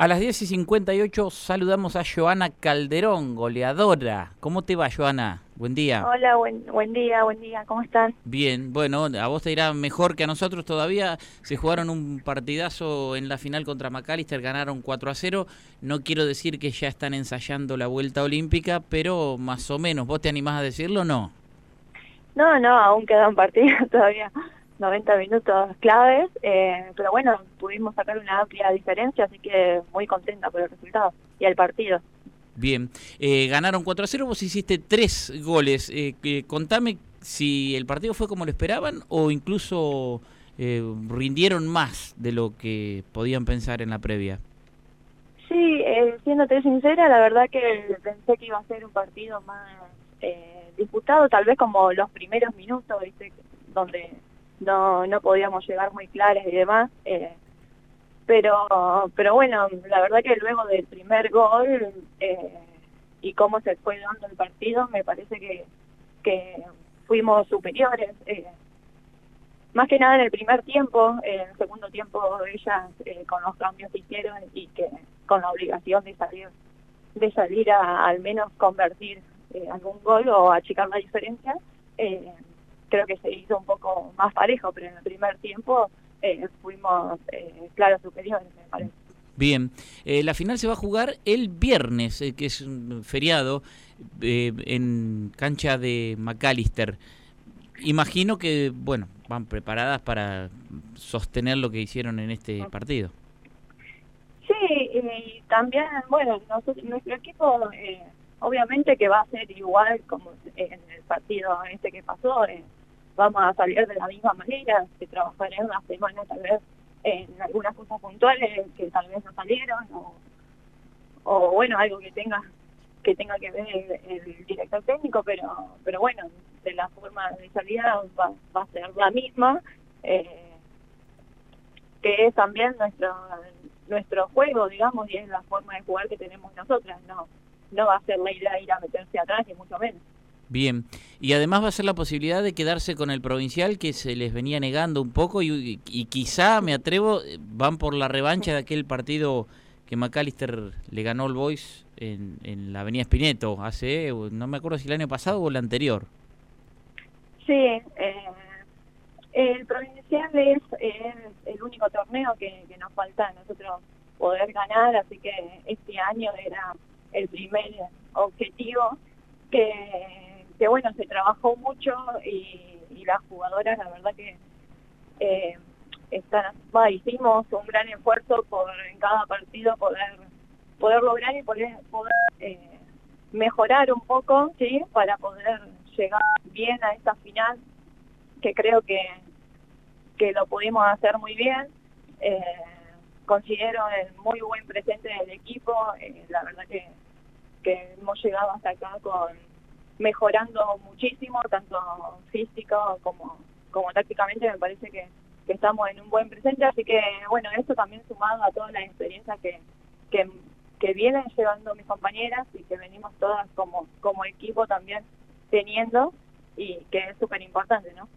A las 10 y 58 saludamos a Joana Calderón, goleadora. ¿Cómo te va, Joana? Buen día. Hola, buen, buen día, buen día. ¿Cómo están? Bien, bueno, a vos te irá mejor que a nosotros todavía. Se jugaron un partidazo en la final contra McAllister, ganaron 4 a 0. No quiero decir que ya están ensayando la vuelta olímpica, pero más o menos. ¿Vos te animás a decirlo o no? No, no, aún quedan partidos todavía. 90 minutos claves, eh, pero bueno, pudimos sacar una amplia diferencia, así que muy contenta por el resultado y el partido. Bien, eh, ganaron 4 a 0, vos hiciste tres goles. Eh, contame si el partido fue como lo esperaban o incluso rindieron más de lo que podían pensar en la previa. Sí, siéndote sincera, la verdad que pensé que iba a ser un partido más disputado, tal vez como los primeros minutos, ¿viste? donde no, no podíamos llegar muy claras y demás. Eh, pero, pero bueno, la verdad que luego del primer gol eh, y cómo se fue dando el partido, me parece que, que fuimos superiores. Eh, más que nada en el primer tiempo, en el segundo tiempo ellas con los cambios que hicieron y que con la obligación de salir de salir a al menos convertir algún gol o achicar la diferencia, creo que se hizo un poco más parejo, pero en el primer tiempo eh, fuimos, eh, claro, superiores, me parece. Bien, eh, la final se va a jugar el viernes, que es un feriado, en cancha de McAllister. Imagino que, bueno, van preparadas para sostener lo que hicieron en este partido. Sí, y también, bueno, nuestro equipo obviamente que va a ser igual como en el partido este que pasó, vamos a salir de la misma manera, que trabajaré una semana tal vez en algunas cosas puntuales que tal vez no salieron o, bueno, algo que tenga que tenga que ver el, director técnico, pero pero bueno, de la forma de salida va, a ser la misma, eh, que es también nuestro nuestro juego, digamos, y es la forma de jugar que tenemos nosotras, no no va a ser la ir a meterse atrás, ni mucho menos. Bien, y además va a ser la posibilidad de quedarse con el provincial que se les venía negando un poco y, quizá, me atrevo, van por la revancha de aquel partido que McAllister le ganó al Boys en, la Avenida Espineto, hace, no me acuerdo si el año pasado o el anterior. Sí, eh, el provincial es, el único torneo que, que nos falta a nosotros poder ganar, así que este año era el primer objetivo que que bueno, se trabajó mucho y, las jugadoras, la verdad que eh, están, hicimos un gran esfuerzo por en cada partido poder poder lograr y poder, poder eh, mejorar un poco, ¿sí? Para poder llegar bien a esta final, que creo que, que lo pudimos hacer muy bien. Eh, considero el muy buen presente del equipo, la verdad que, que hemos llegado hasta acá con mejorando muchísimo, tanto físico como, como tácticamente, me parece que, estamos en un buen presente, así que bueno, esto también sumado a todas las experiencias que, que, vienen llevando mis compañeras y que venimos todas como, como equipo también teniendo y que es súper importante, ¿no?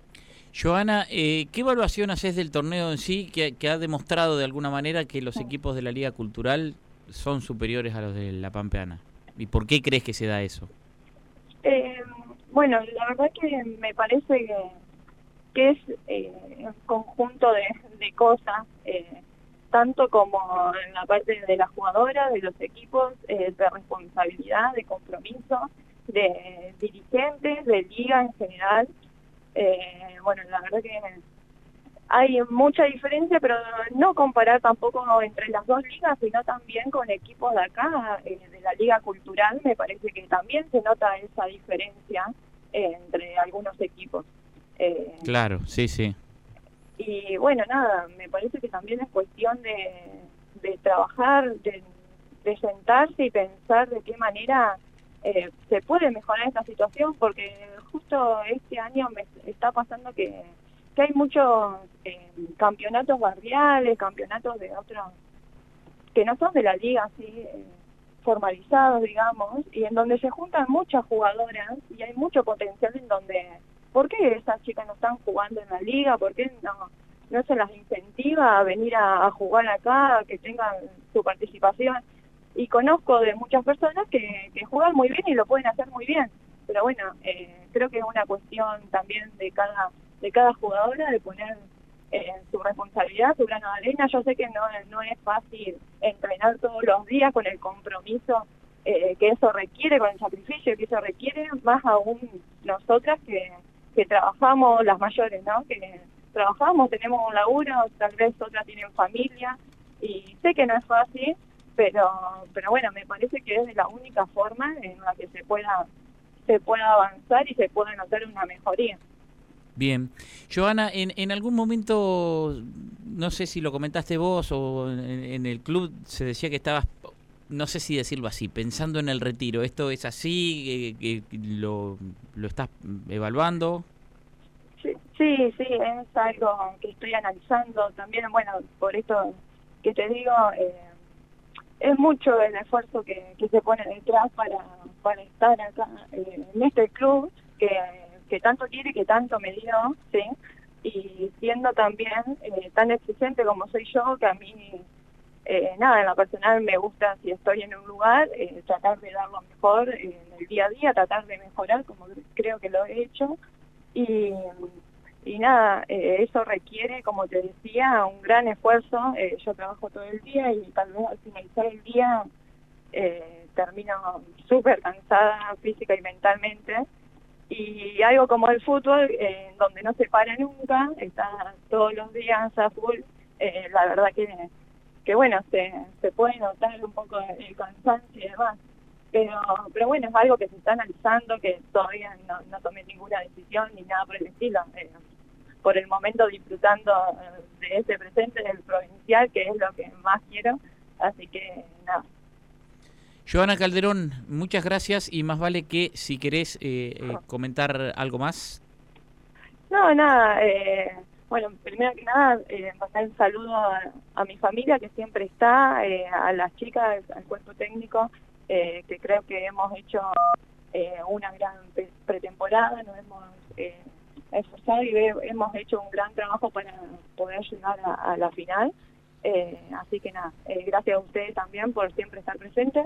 Joana, eh, ¿qué evaluación haces del torneo en sí que, que, ha demostrado de alguna manera que los equipos de la Liga Cultural son superiores a los de la Pampeana? ¿Y por qué crees que se da eso? Bueno, la verdad que me parece que, es eh, un conjunto de, cosas, eh, tanto como en la parte de la jugadora, de los equipos, eh, de responsabilidad, de compromiso, de dirigentes, de liga en general. bueno, la verdad que hay mucha diferencia, pero no comparar tampoco entre las dos ligas, sino también con equipos de acá, eh, de la Liga Cultural, me parece que también se nota esa diferencia entre algunos equipos. Eh, claro, sí, sí. Y bueno, nada, me parece que también es cuestión de, trabajar, de, sentarse y pensar de qué manera eh, se puede mejorar esta situación, porque justo este año me está pasando que que hay muchos eh, campeonatos barriales, campeonatos de otros que no son de la liga así eh, formalizados, digamos, y en donde se juntan muchas jugadoras y hay mucho potencial en donde, ¿por qué esas chicas no están jugando en la liga? ¿Por qué no, no se las incentiva a venir a, jugar acá, a que tengan su participación. Y conozco de muchas personas que, que juegan muy bien y lo pueden hacer muy bien. Pero bueno, eh, creo que es una cuestión también de cada, de cada jugadora de poner eh, su responsabilidad, su grano de arena. Yo sé que no, no es fácil entrenar todos los días con el compromiso eh, que eso requiere, con el sacrificio que eso requiere, más aún nosotras que, que trabajamos, las mayores, ¿no? Que trabajamos, tenemos un laburo, tal vez otras tienen familia, y sé que no es fácil, pero, pero bueno, me parece que es la única forma en la que se pueda, se pueda avanzar y se pueda notar una mejoría. Bien. Joana, en, en algún momento, no sé si lo comentaste vos o en, el club se decía que estabas, no sé si decirlo así, pensando en el retiro. ¿Esto es así? que lo, ¿Lo estás evaluando? Sí, sí, sí, es algo que estoy analizando también, bueno, por esto que te digo, eh, es mucho el esfuerzo que, que se pone detrás para, para estar acá eh, en este club que que tanto quiere que tanto me dio, ¿sí? Y siendo también eh, tan exigente como soy yo, que a mí, eh, nada, en lo personal me gusta, si estoy en un lugar, eh, tratar de dar lo mejor en el día a día, tratar de mejorar, como creo que lo he hecho. Y, y nada, eso requiere, como te decía, un gran esfuerzo. yo trabajo todo el día y tal vez al finalizar el día termino súper cansada física y mentalmente y algo como el fútbol, eh, donde no se para nunca, está todos los días a full, eh, la verdad que, que bueno, se, se puede notar un poco el cansancio y demás. Pero, pero bueno, es algo que se está analizando, que todavía no, no tomé ninguna decisión ni nada por el estilo. Eh, por el momento disfrutando de ese presente del provincial, que es lo que más quiero. Así que nada, Joana Calderón, muchas gracias y más vale que si querés eh, eh, comentar algo más. No, nada, eh, bueno, primero que nada, eh, pasar un saludo a, mi familia que siempre está, a las chicas, al cuerpo técnico, que creo que hemos hecho una gran pretemporada, nos hemos esforzado y hemos hecho un gran trabajo para poder llegar a, la final. así que nada, gracias a ustedes también por siempre estar presentes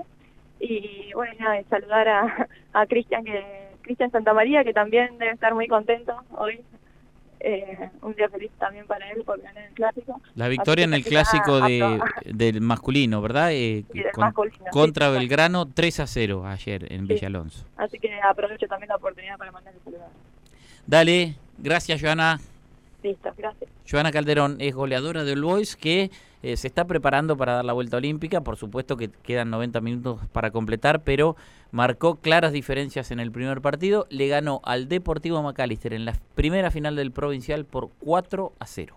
y bueno, nada, saludar a, a Cristian, que Cristian Santamaría, que también debe estar muy contento hoy. Eh, un día feliz también para él por ganar el clásico. La victoria en el clásico de, del masculino, ¿verdad? Eh, contra Belgrano 3 a 0 ayer en Villalonso. Así que aprovecho también la oportunidad para mandarle saludar. Dale, gracias Joana. Listo, gracias. Joana Calderón es goleadora del Boys que eh, se está preparando para dar la vuelta olímpica. Por supuesto que quedan 90 minutos para completar, pero marcó claras diferencias en el primer partido. Le ganó al Deportivo Macalister en la primera final del provincial por 4 a 0.